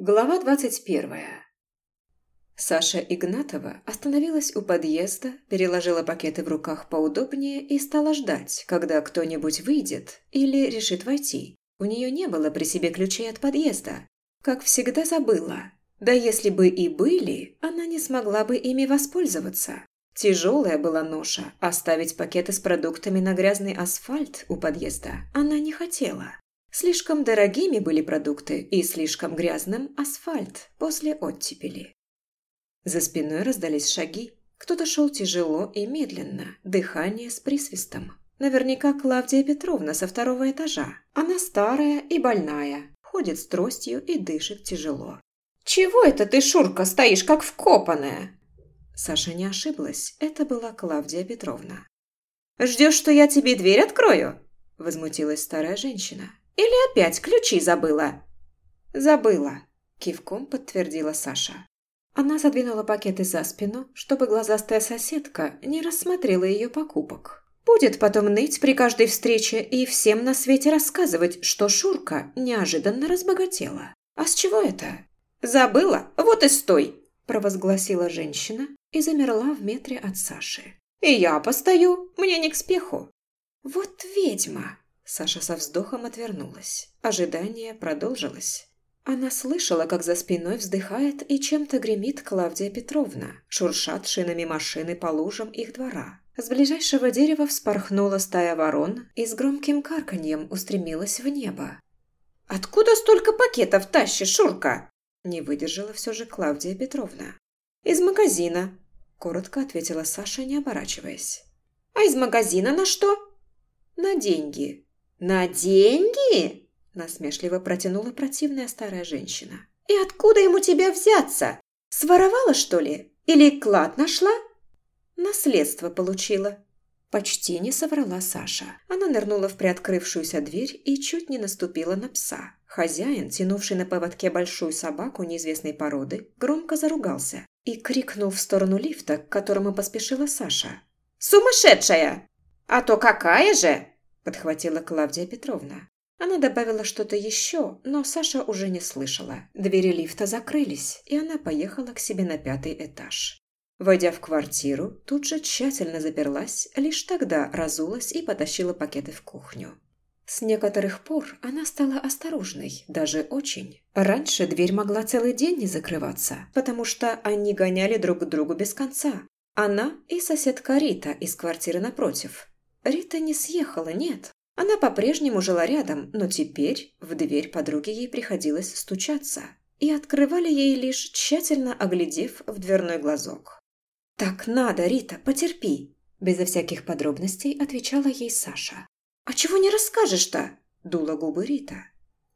Глава двадцать первая. Саша Игнатова остановилась у подъезда, переложила пакеты в руках поудобнее и стала ждать, когда кто-нибудь выйдет или решит войти. У нее не было при себе ключей от подъезда. Как всегда забыла. Да если бы и были, она не смогла бы ими воспользоваться. Тяжелая была ноша, оставить пакеты с продуктами на грязный асфальт у подъезда она не хотела. Слишком дорогими были продукты и слишком грязным асфальт после оттепели. За спиной раздались шаги. Кто-то шел тяжело и медленно, дыхание с присвистом. Наверняка Клавдия Петровна со второго этажа. Она старая и больная, ходит с тростью и дышит тяжело. «Чего это ты, Шурка, стоишь как вкопанная?» Саша не ошиблась, это была Клавдия Петровна. «Ждешь, что я тебе дверь открою?» Возмутилась старая женщина. Или опять ключи забыла?» «Забыла», – кивком подтвердила Саша. Она задвинула пакеты за спину, чтобы глазастая соседка не рассмотрела ее покупок. Будет потом ныть при каждой встрече и всем на свете рассказывать, что Шурка неожиданно разбогатела. «А с чего это?» «Забыла? Вот и стой!» – провозгласила женщина и замерла в метре от Саши. «И я постою, мне не к спеху». «Вот ведьма!» Саша со вздохом отвернулась. Ожидание продолжилось. Она слышала, как за спиной вздыхает и чем-то гремит Клавдия Петровна, шуршат шинами машины по лужам их двора. С ближайшего дерева вспорхнула стая ворон и с громким карканьем устремилась в небо. «Откуда столько пакетов тащишь, Шурка?» Не выдержала все же Клавдия Петровна. «Из магазина», – коротко ответила Саша, не оборачиваясь. «А из магазина на что?» «На деньги», «На деньги?» – насмешливо протянула противная старая женщина. «И откуда ему тебя взяться? Своровала, что ли? Или клад нашла?» «Наследство получила». Почти не соврала Саша. Она нырнула в приоткрывшуюся дверь и чуть не наступила на пса. Хозяин, тянувший на поводке большую собаку неизвестной породы, громко заругался и крикнул в сторону лифта, к которому поспешила Саша. «Сумасшедшая! А то какая же!» Подхватила Клавдия Петровна. Она добавила что-то еще, но Саша уже не слышала. Двери лифта закрылись, и она поехала к себе на пятый этаж. Войдя в квартиру, тут же тщательно заперлась, лишь тогда разулась и потащила пакеты в кухню. С некоторых пор она стала осторожной, даже очень. Раньше дверь могла целый день не закрываться, потому что они гоняли друг к другу без конца. Она и соседка Рита из квартиры напротив. Рита не съехала, нет. Она по-прежнему жила рядом, но теперь в дверь подруги ей приходилось стучаться. И открывали ей лишь тщательно оглядев в дверной глазок. «Так надо, Рита, потерпи!» Безо всяких подробностей отвечала ей Саша. «А чего не расскажешь-то?» – дула губы Рита.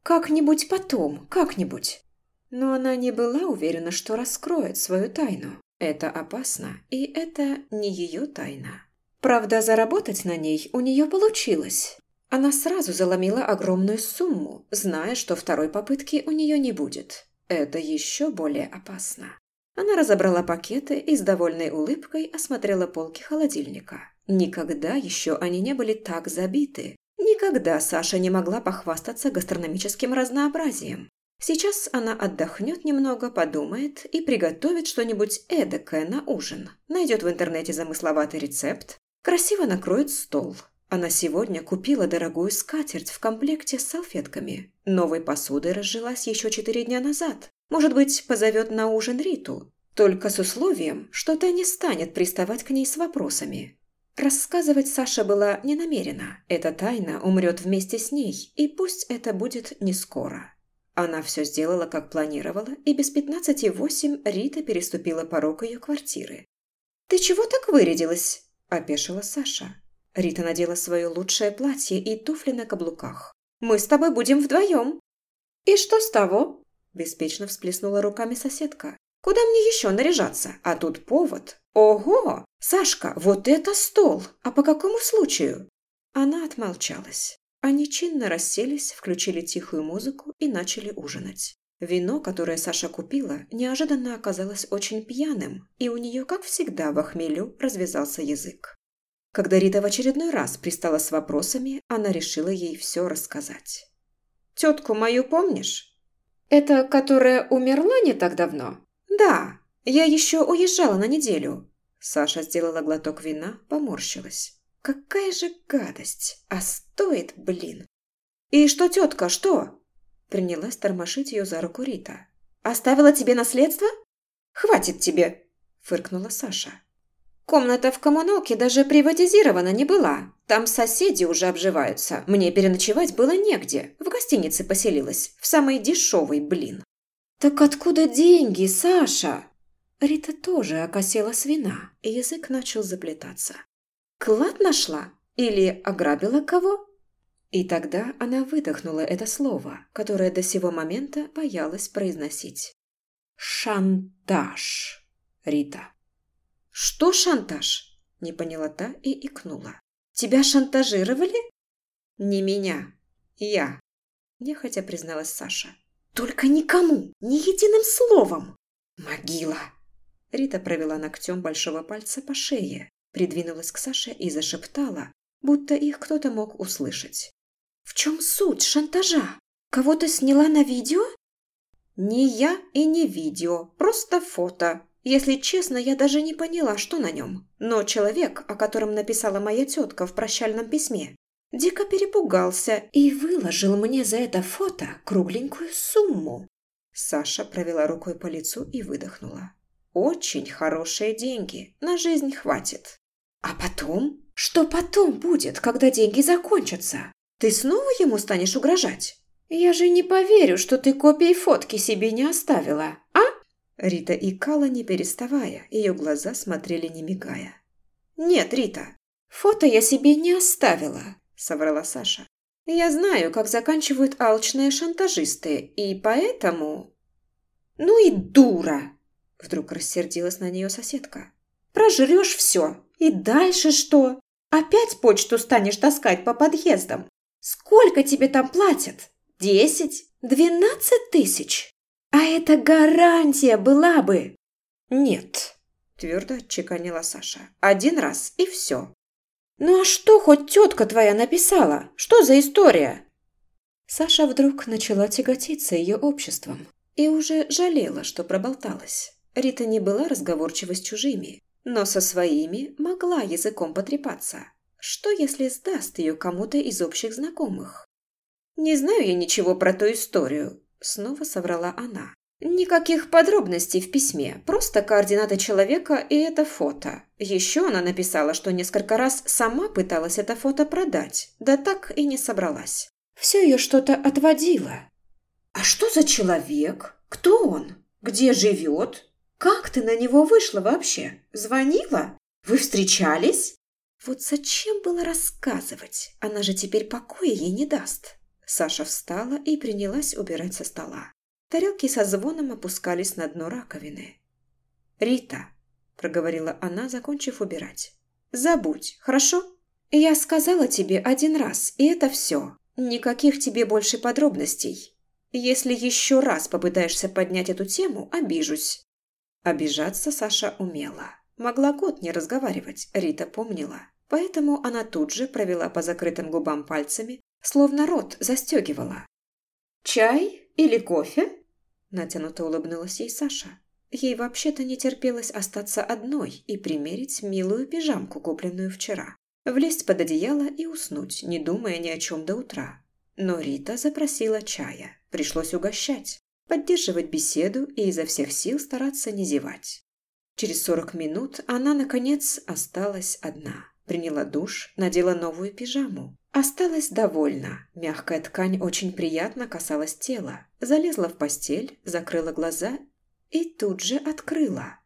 «Как-нибудь потом, как-нибудь». Но она не была уверена, что раскроет свою тайну. Это опасно, и это не ее тайна. Правда, заработать на ней у нее получилось. Она сразу заломила огромную сумму, зная, что второй попытки у нее не будет. Это еще более опасно. Она разобрала пакеты и с довольной улыбкой осмотрела полки холодильника. Никогда еще они не были так забиты. Никогда Саша не могла похвастаться гастрономическим разнообразием. Сейчас она отдохнет немного, подумает и приготовит что-нибудь эдакое на ужин. Найдет в интернете замысловатый рецепт, Красиво накроет стол. Она сегодня купила дорогую скатерть в комплекте с салфетками. Новой посудой разжилась еще четыре дня назад. Может быть, позовет на ужин Риту. Только с условием, что та не станет приставать к ней с вопросами. Рассказывать Саша была не намерена. Эта тайна умрет вместе с ней, и пусть это будет не скоро. Она все сделала, как планировала, и без пятнадцати восемь Рита переступила порог ее квартиры. «Ты чего так вырядилась?» Опешила Саша. Рита надела свое лучшее платье и туфли на каблуках. «Мы с тобой будем вдвоем». «И что с того?» – беспечно всплеснула руками соседка. «Куда мне еще наряжаться? А тут повод. Ого! Сашка, вот это стол! А по какому случаю?» Она отмолчалась. Они чинно расселись, включили тихую музыку и начали ужинать. Вино, которое Саша купила, неожиданно оказалось очень пьяным, и у нее, как всегда, в хмелю развязался язык. Когда Рита в очередной раз пристала с вопросами, она решила ей все рассказать. «Тетку мою помнишь?» «Это которая умерла не так давно?» «Да, я еще уезжала на неделю». Саша сделала глоток вина, поморщилась. «Какая же гадость! А стоит, блин!» «И что, тетка, что?» Принялась тормошить ее за руку Рита. «Оставила тебе наследство?» «Хватит тебе!» – фыркнула Саша. «Комната в коммуналке даже приватизирована не была. Там соседи уже обживаются. Мне переночевать было негде. В гостинице поселилась. В самой дешевой, блин». «Так откуда деньги, Саша?» Рита тоже окосела с вина, и язык начал заплетаться. «Клад нашла? Или ограбила кого?» И тогда она выдохнула это слово, которое до сего момента боялась произносить. «Шантаж, Рита». «Что шантаж?» – не поняла та и икнула. «Тебя шантажировали?» «Не меня. Я», – нехотя призналась Саша. «Только никому, ни единым словом!» «Могила!» Рита провела ногтем большого пальца по шее, придвинулась к Саше и зашептала, будто их кто-то мог услышать. «В чем суть шантажа? Кого-то сняла на видео?» «Не я и не видео, просто фото. Если честно, я даже не поняла, что на нем. Но человек, о котором написала моя тетка в прощальном письме, дико перепугался и выложил мне за это фото кругленькую сумму». Саша провела рукой по лицу и выдохнула. «Очень хорошие деньги, на жизнь хватит». «А потом? Что потом будет, когда деньги закончатся?» Ты снова ему станешь угрожать? Я же не поверю, что ты копии фотки себе не оставила, а? Рита икала, не переставая, ее глаза смотрели не мигая. «Нет, Рита, фото я себе не оставила», – соврала Саша. «Я знаю, как заканчивают алчные шантажисты, и поэтому...» «Ну и дура!» – вдруг рассердилась на нее соседка. «Прожрешь все. И дальше что? Опять почту станешь таскать по подъездам? Сколько тебе там платят? Десять? Двенадцать тысяч? А это гарантия была бы. Нет, твердо отчеканила Саша. Один раз и все. Ну а что хоть тетка твоя написала? Что за история? Саша вдруг начала тяготиться ее обществом и уже жалела, что проболталась. Рита не была разговорчива с чужими, но со своими могла языком потрепаться. Что, если сдаст ее кому-то из общих знакомых? «Не знаю я ничего про ту историю», – снова соврала она. «Никаких подробностей в письме, просто координаты человека и это фото. Еще она написала, что несколько раз сама пыталась это фото продать, да так и не собралась. Все ее что-то отводило». «А что за человек? Кто он? Где живет? Как ты на него вышла вообще? Звонила? Вы встречались?» Вот зачем было рассказывать? Она же теперь покоя ей не даст. Саша встала и принялась убирать со стола. Тарелки со звоном опускались на дно раковины. «Рита», – проговорила она, закончив убирать, – «забудь, хорошо? Я сказала тебе один раз, и это все. Никаких тебе больше подробностей. Если еще раз попытаешься поднять эту тему, обижусь». Обижаться Саша умела. Могла год не разговаривать, Рита помнила. Поэтому она тут же провела по закрытым губам пальцами, словно рот застегивала. «Чай или кофе?» Натянуто улыбнулась ей Саша. Ей вообще-то не терпелось остаться одной и примерить милую пижамку, купленную вчера. Влезть под одеяло и уснуть, не думая ни о чем до утра. Но Рита запросила чая. Пришлось угощать, поддерживать беседу и изо всех сил стараться не зевать. Через сорок минут она, наконец, осталась одна. Приняла душ, надела новую пижаму. Осталась довольна. Мягкая ткань очень приятно касалась тела. Залезла в постель, закрыла глаза и тут же открыла.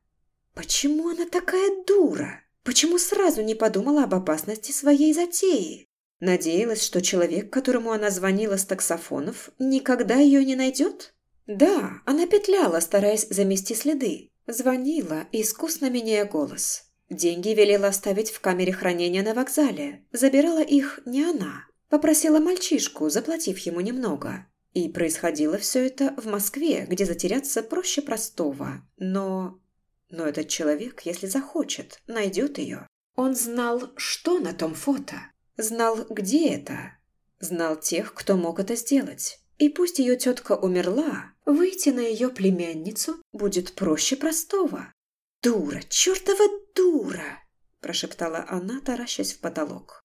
Почему она такая дура? Почему сразу не подумала об опасности своей затеи? Надеялась, что человек, которому она звонила с таксофонов, никогда ее не найдет? Да, она петляла, стараясь замести следы. Звонила, искусно меняя голос. Деньги велела оставить в камере хранения на вокзале. Забирала их не она. Попросила мальчишку, заплатив ему немного. И происходило все это в Москве, где затеряться проще простого. Но... Но этот человек, если захочет, найдет ее. Он знал, что на том фото. Знал, где это. Знал тех, кто мог это сделать. И пусть ее тетка умерла, Выйти на ее племянницу будет проще простого. «Дура, чертова дура!» – прошептала она, таращась в потолок.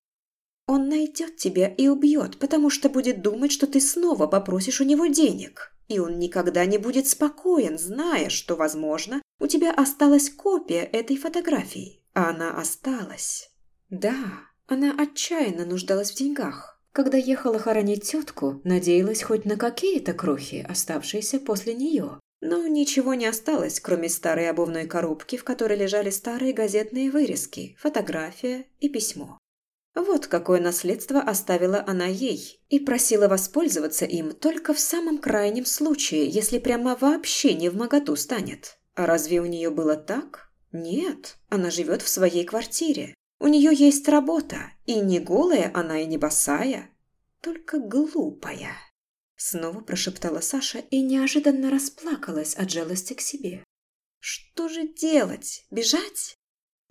«Он найдет тебя и убьет, потому что будет думать, что ты снова попросишь у него денег. И он никогда не будет спокоен, зная, что, возможно, у тебя осталась копия этой фотографии. А она осталась. Да, она отчаянно нуждалась в деньгах. Когда ехала хоронить тетку, надеялась хоть на какие-то крохи, оставшиеся после нее. Но ничего не осталось, кроме старой обувной коробки, в которой лежали старые газетные вырезки, фотография и письмо. Вот какое наследство оставила она ей и просила воспользоваться им только в самом крайнем случае, если прямо вообще не в моготу станет. А разве у нее было так? Нет, она живет в своей квартире. У нее есть работа, и не голая она, и не босая, только глупая. Снова прошептала Саша и неожиданно расплакалась от жалости к себе. Что же делать? Бежать?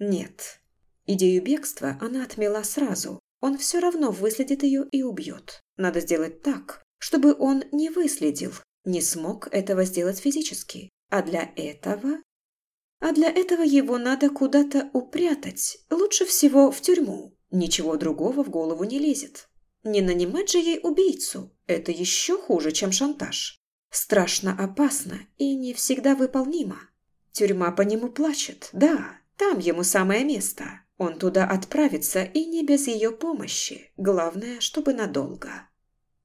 Нет. Идею бегства она отмела сразу. Он все равно выследит ее и убьет. Надо сделать так, чтобы он не выследил, не смог этого сделать физически. А для этого... А для этого его надо куда-то упрятать, лучше всего в тюрьму. Ничего другого в голову не лезет. Не нанимать же ей убийцу. Это еще хуже, чем шантаж. Страшно опасно и не всегда выполнимо. Тюрьма по нему плачет, да, там ему самое место. Он туда отправится и не без ее помощи. Главное, чтобы надолго.